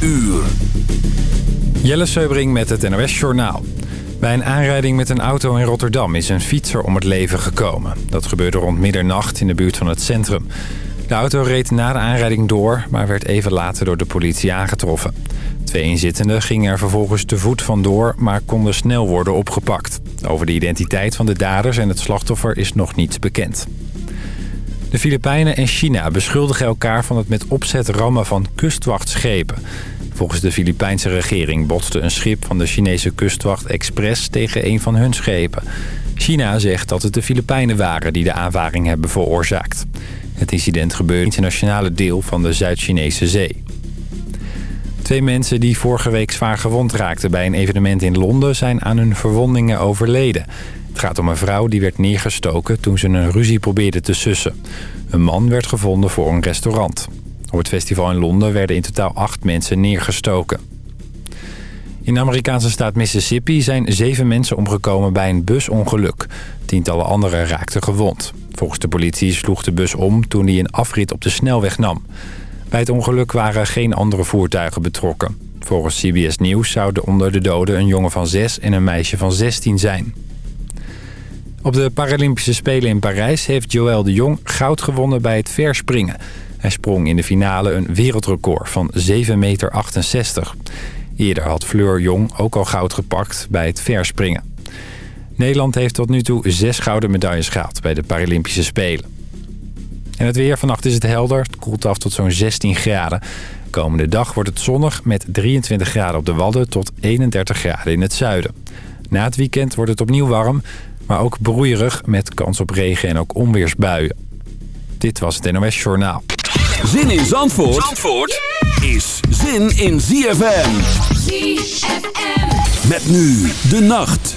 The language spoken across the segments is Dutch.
uur. Jelle Seubring met het NOS Journaal. Bij een aanrijding met een auto in Rotterdam is een fietser om het leven gekomen. Dat gebeurde rond middernacht in de buurt van het centrum. De auto reed na de aanrijding door, maar werd even later door de politie aangetroffen. Twee inzittenden gingen er vervolgens te voet vandoor, maar konden snel worden opgepakt. Over de identiteit van de daders en het slachtoffer is nog niets bekend. De Filipijnen en China beschuldigen elkaar van het met opzet rammen van kustwachtschepen. Volgens de Filipijnse regering botste een schip van de Chinese kustwacht Express tegen een van hun schepen. China zegt dat het de Filipijnen waren die de aanvaring hebben veroorzaakt. Het incident gebeurde in het internationale deel van de Zuid-Chinese zee. Twee mensen die vorige week zwaar gewond raakten bij een evenement in Londen... zijn aan hun verwondingen overleden. Het gaat om een vrouw die werd neergestoken toen ze een ruzie probeerde te sussen. Een man werd gevonden voor een restaurant. Op het festival in Londen werden in totaal acht mensen neergestoken. In de Amerikaanse staat Mississippi zijn zeven mensen omgekomen bij een busongeluk. Tientallen anderen raakten gewond. Volgens de politie sloeg de bus om toen hij een afrit op de snelweg nam. Bij het ongeluk waren geen andere voertuigen betrokken. Volgens CBS Nieuws zouden onder de doden een jongen van 6 en een meisje van 16 zijn. Op de Paralympische Spelen in Parijs heeft Joël de Jong goud gewonnen bij het verspringen. Hij sprong in de finale een wereldrecord van 7,68 meter. Eerder had Fleur Jong ook al goud gepakt bij het verspringen. Nederland heeft tot nu toe zes gouden medailles gehaald bij de Paralympische Spelen. En het weer. Vannacht is het helder. Het koelt af tot zo'n 16 graden. Komende dag wordt het zonnig met 23 graden op de Wadden tot 31 graden in het zuiden. Na het weekend wordt het opnieuw warm, maar ook broeierig met kans op regen en ook onweersbuien. Dit was het NOS Journaal. Zin in Zandvoort, Zandvoort is zin in ZFM. ZFM. Met nu de nacht.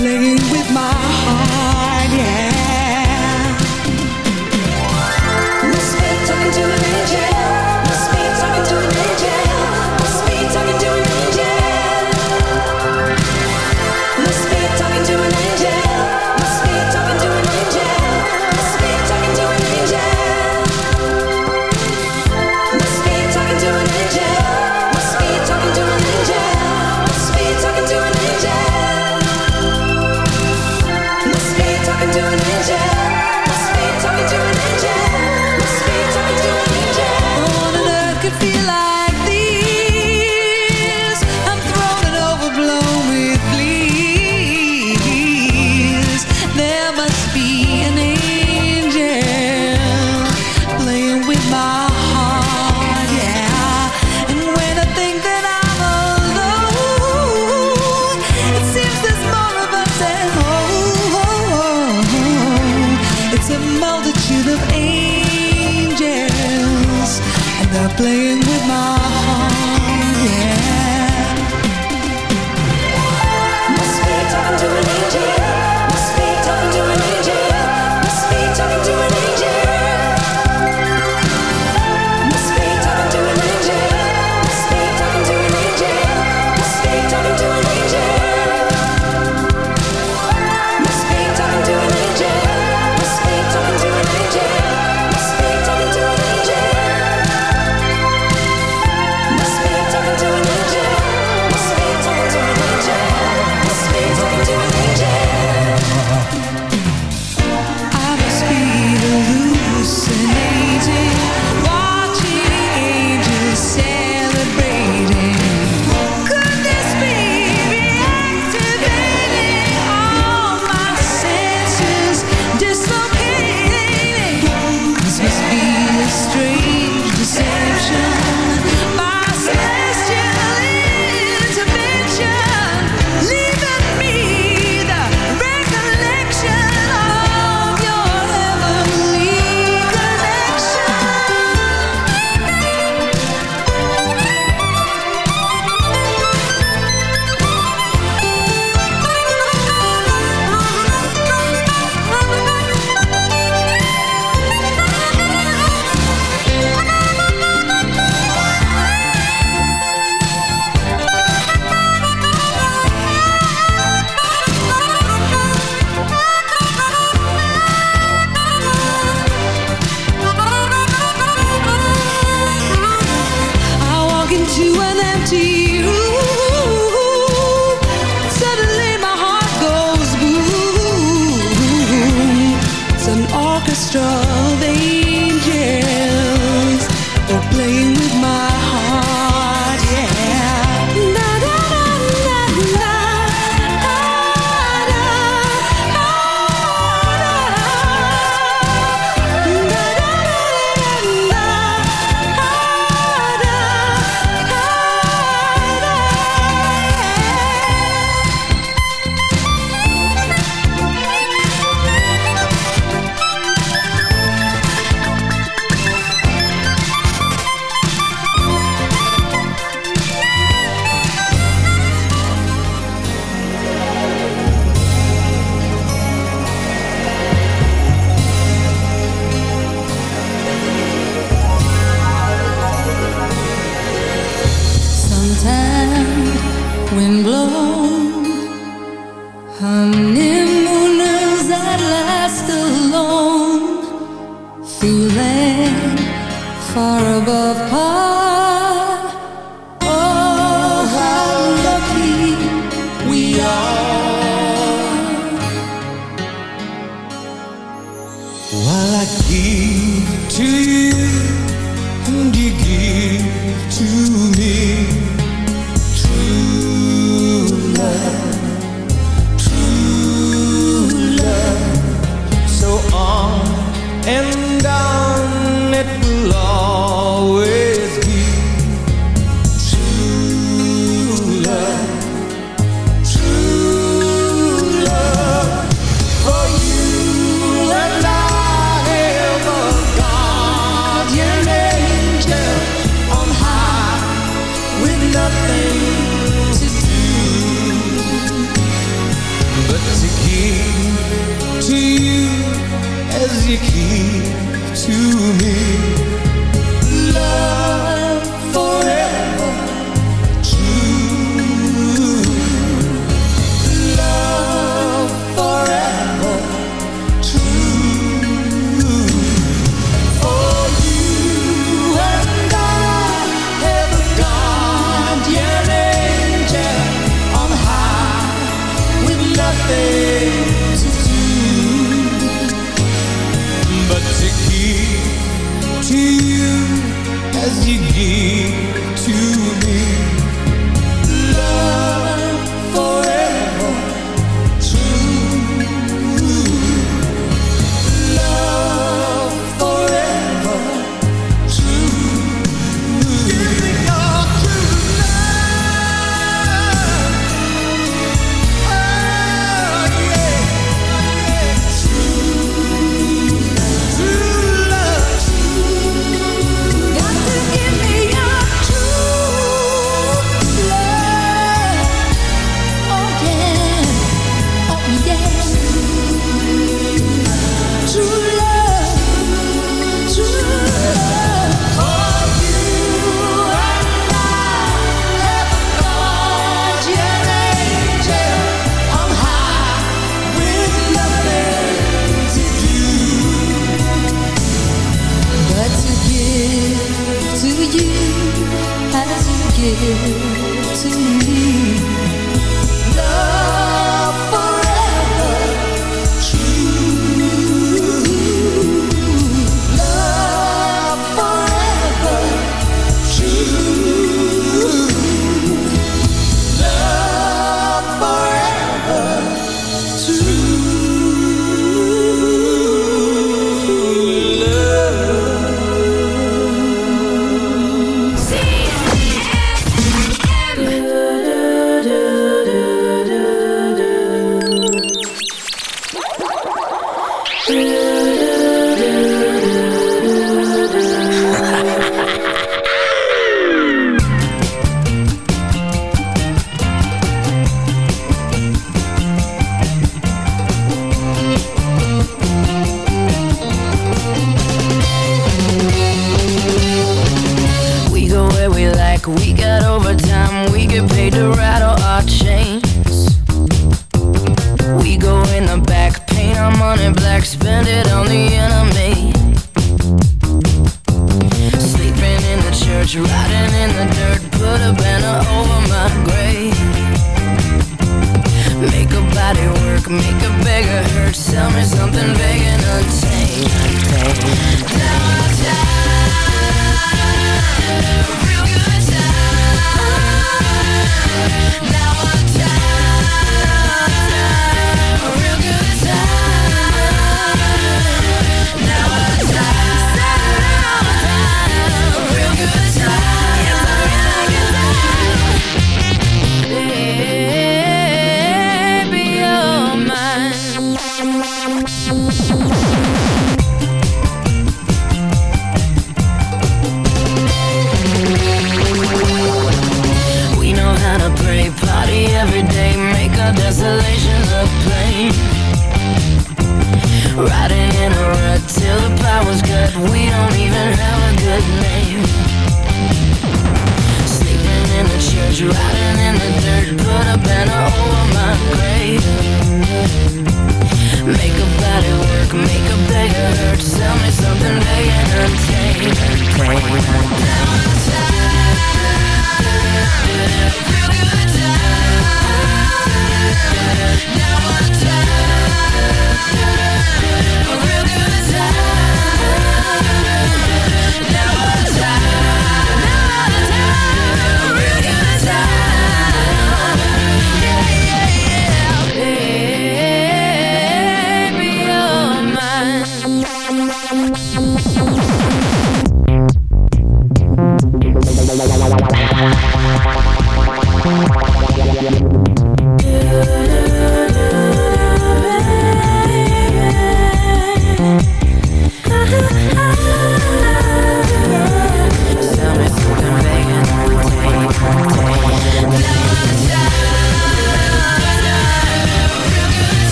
Playing with my seguir.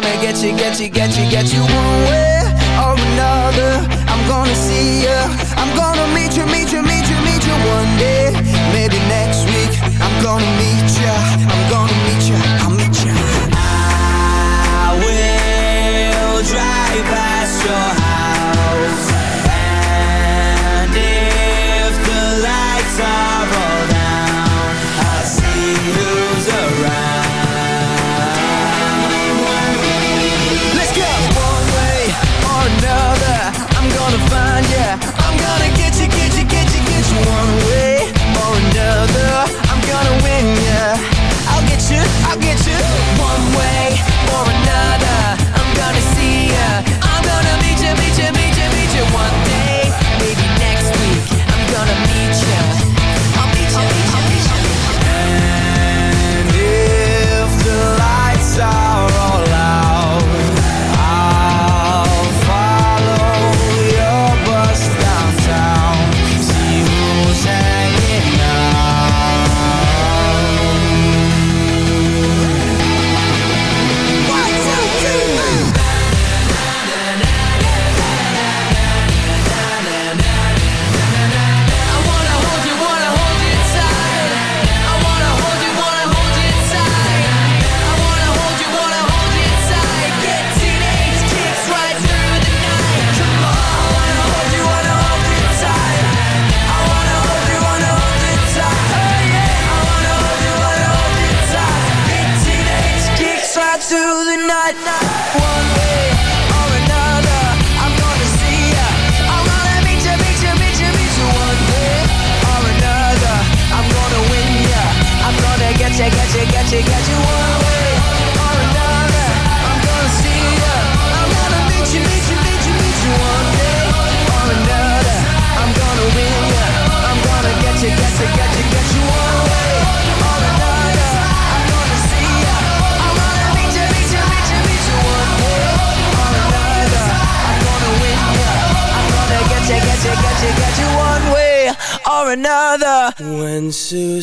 gonna get you, get you, get you, get you one way. you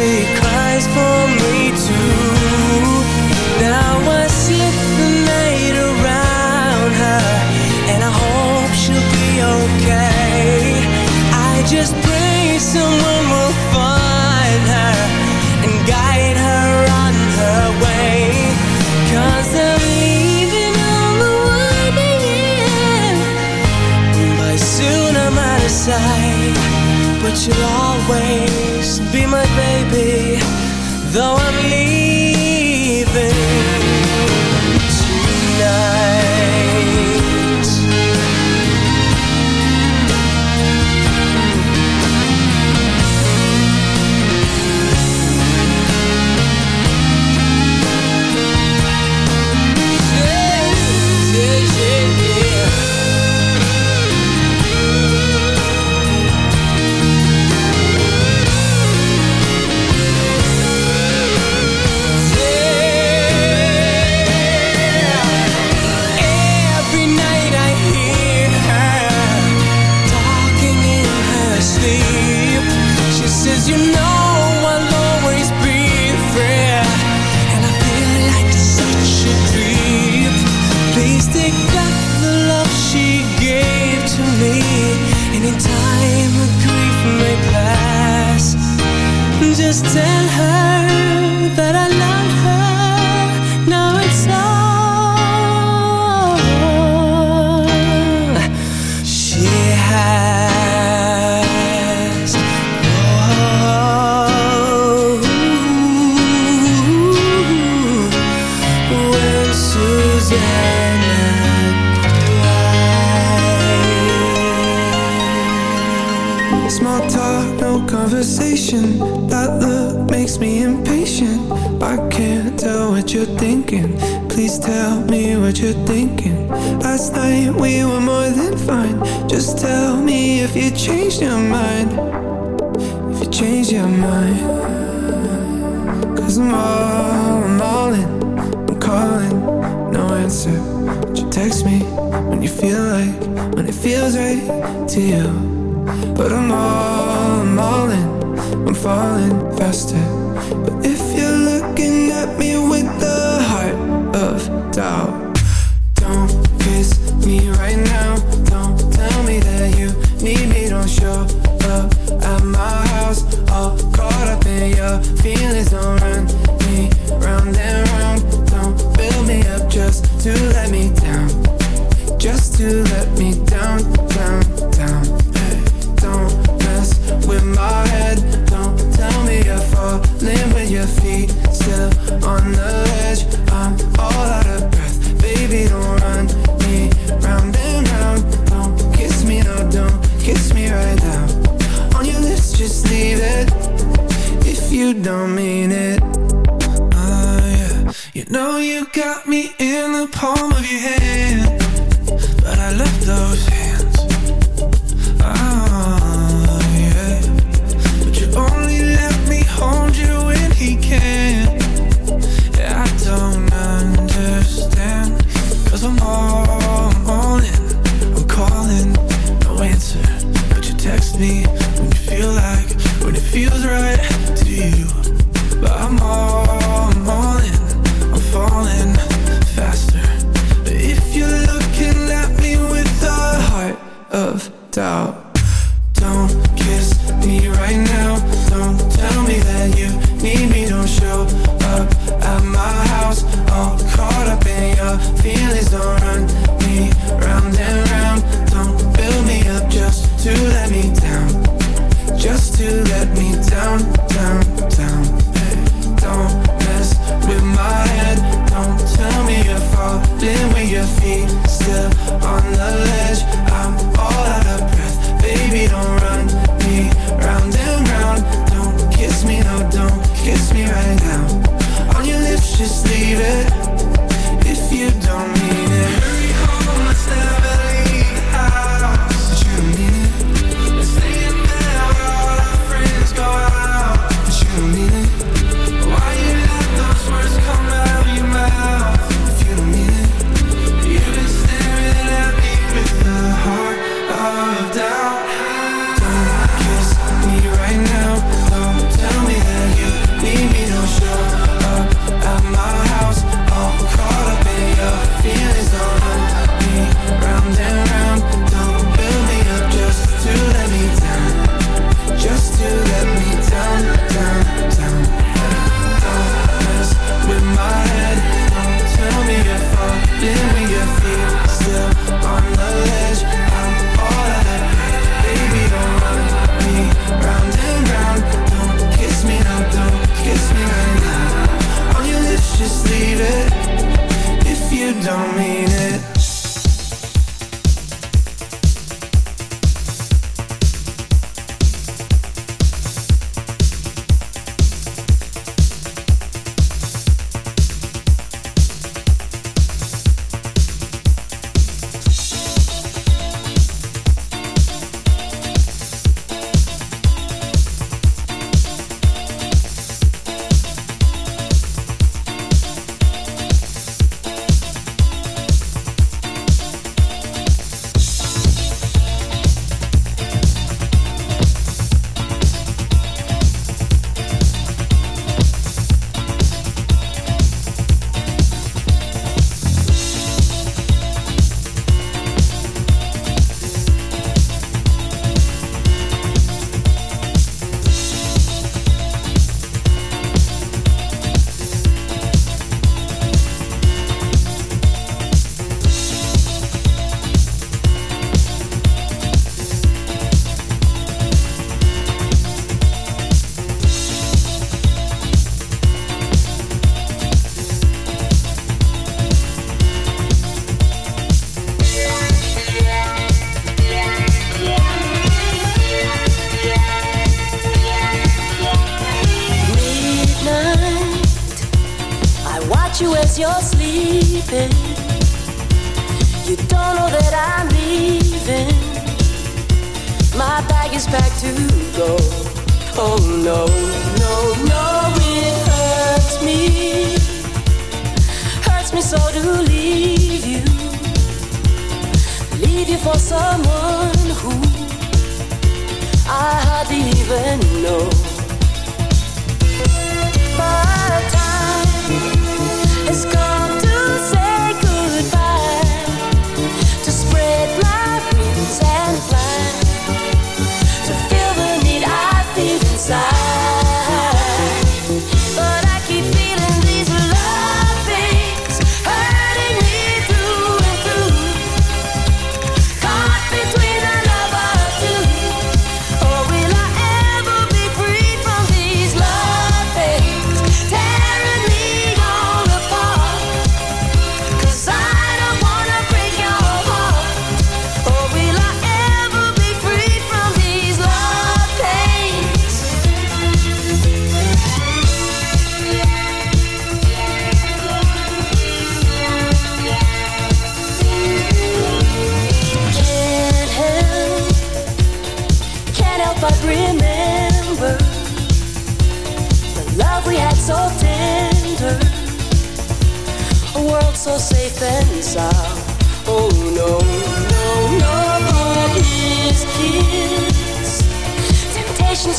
she cries for fit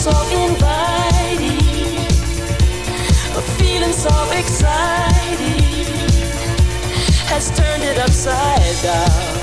so inviting, a feeling so exciting has turned it upside down.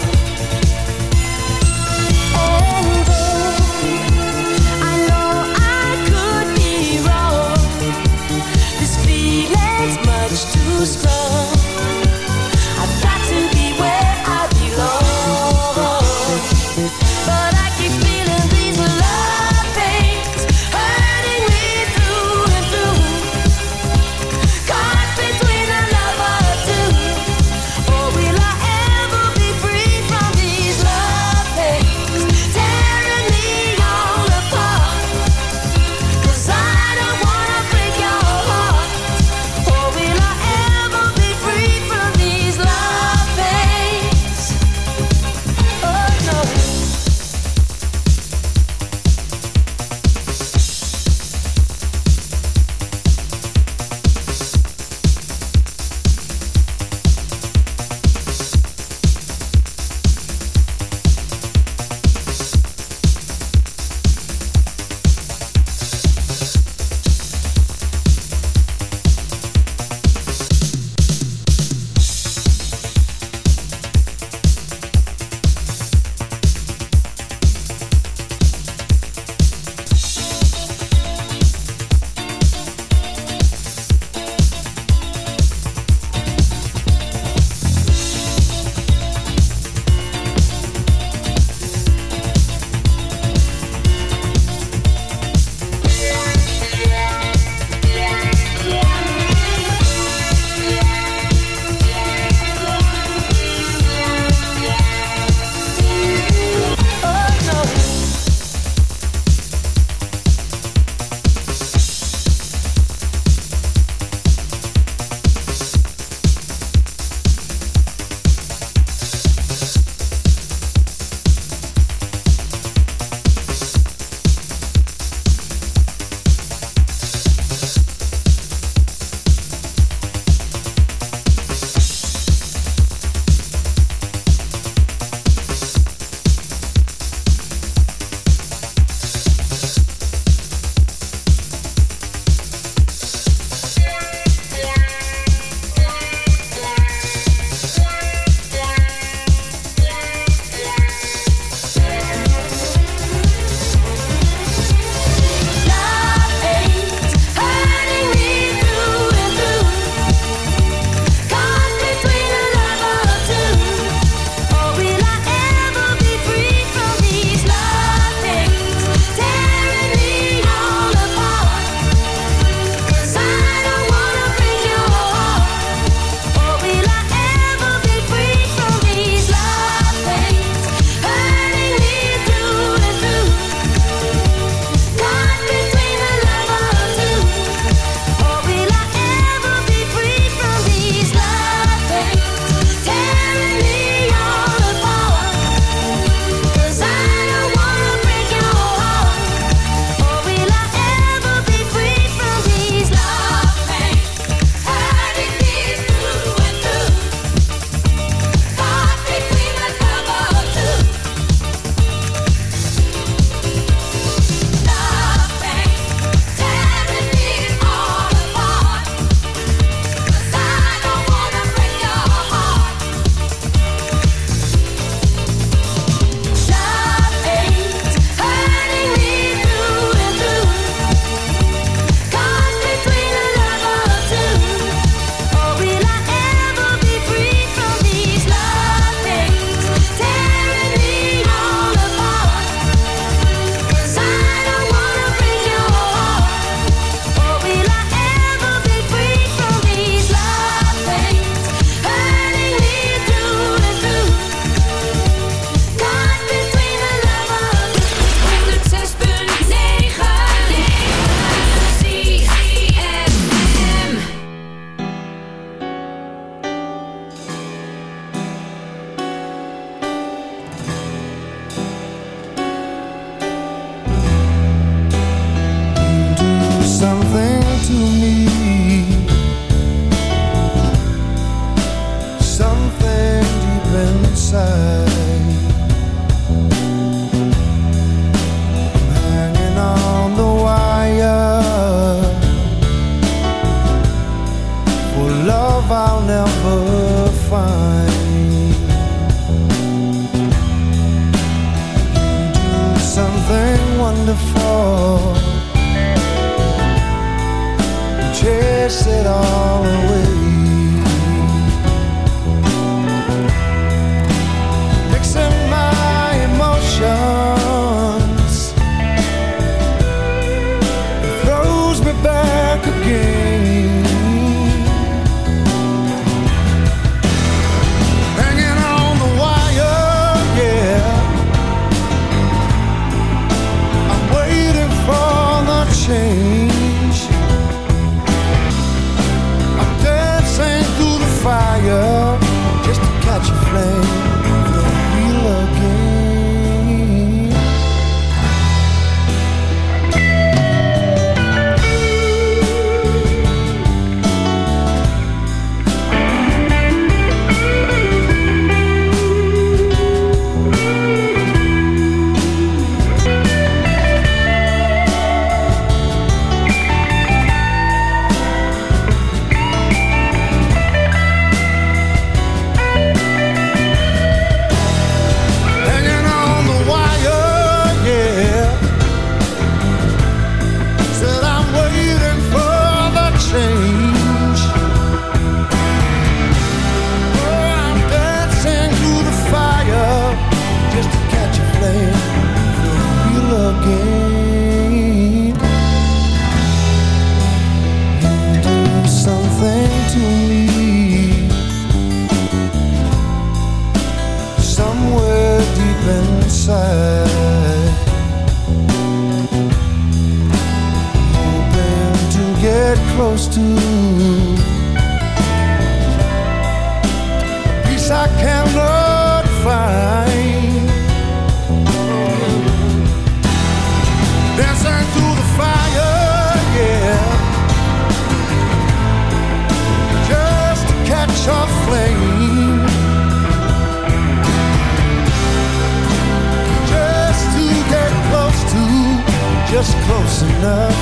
close enough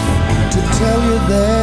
to tell you that.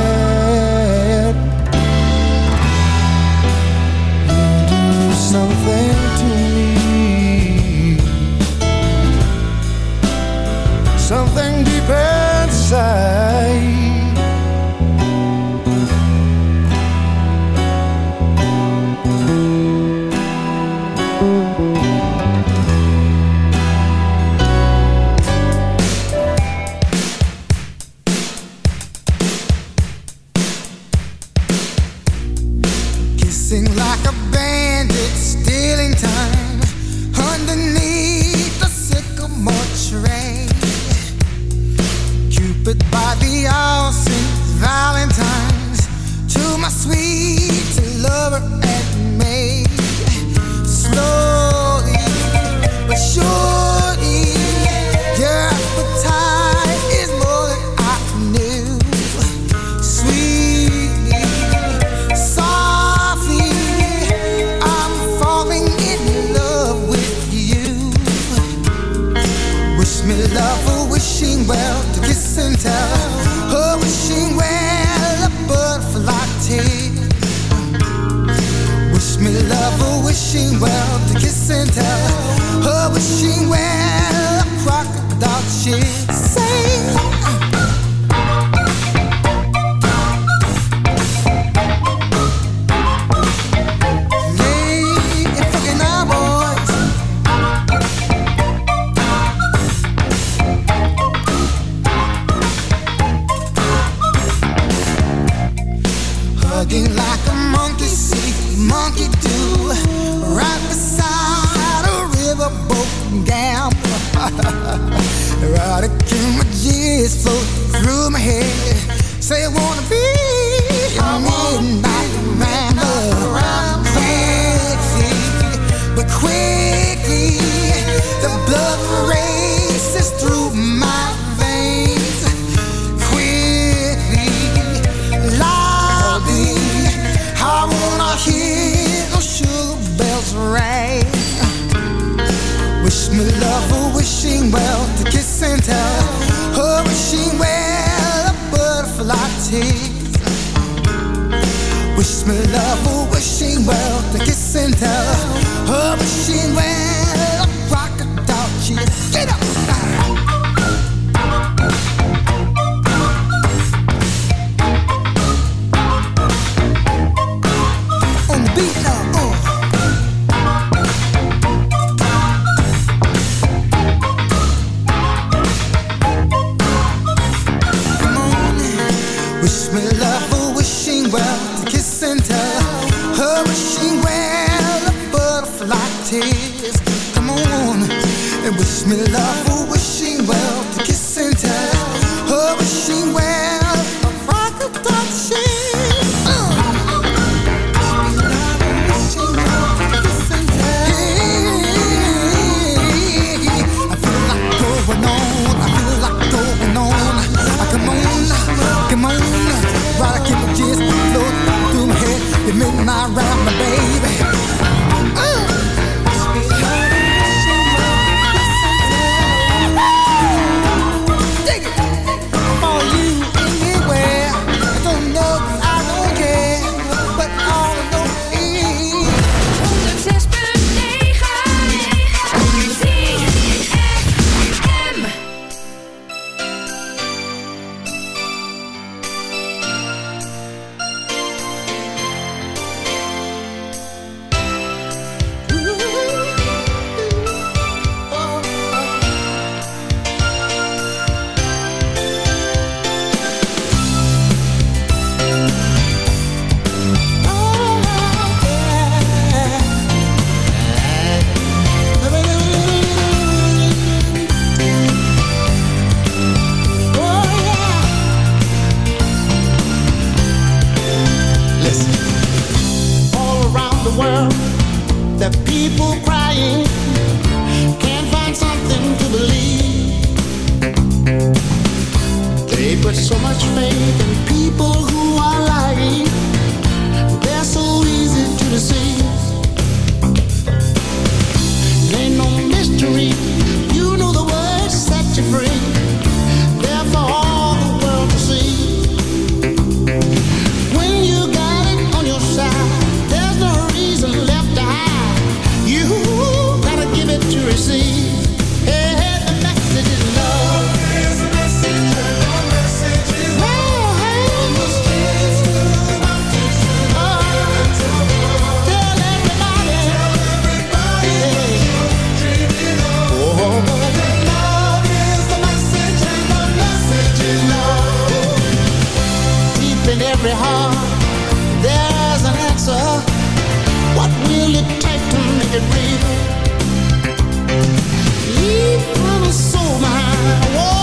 Bugging like a monkey see, monkey do. Right beside a riverboat gamble. Erotic images float through my head. Say I wanna be a midnight rambler. But quickly, the blood races through my Wishing well to kiss and tell. Oh, wishing well a butterfly tease. Wish me love, oh, wishing well to kiss and tell. There's an answer. What will it take to make it real? Leave from soul behind.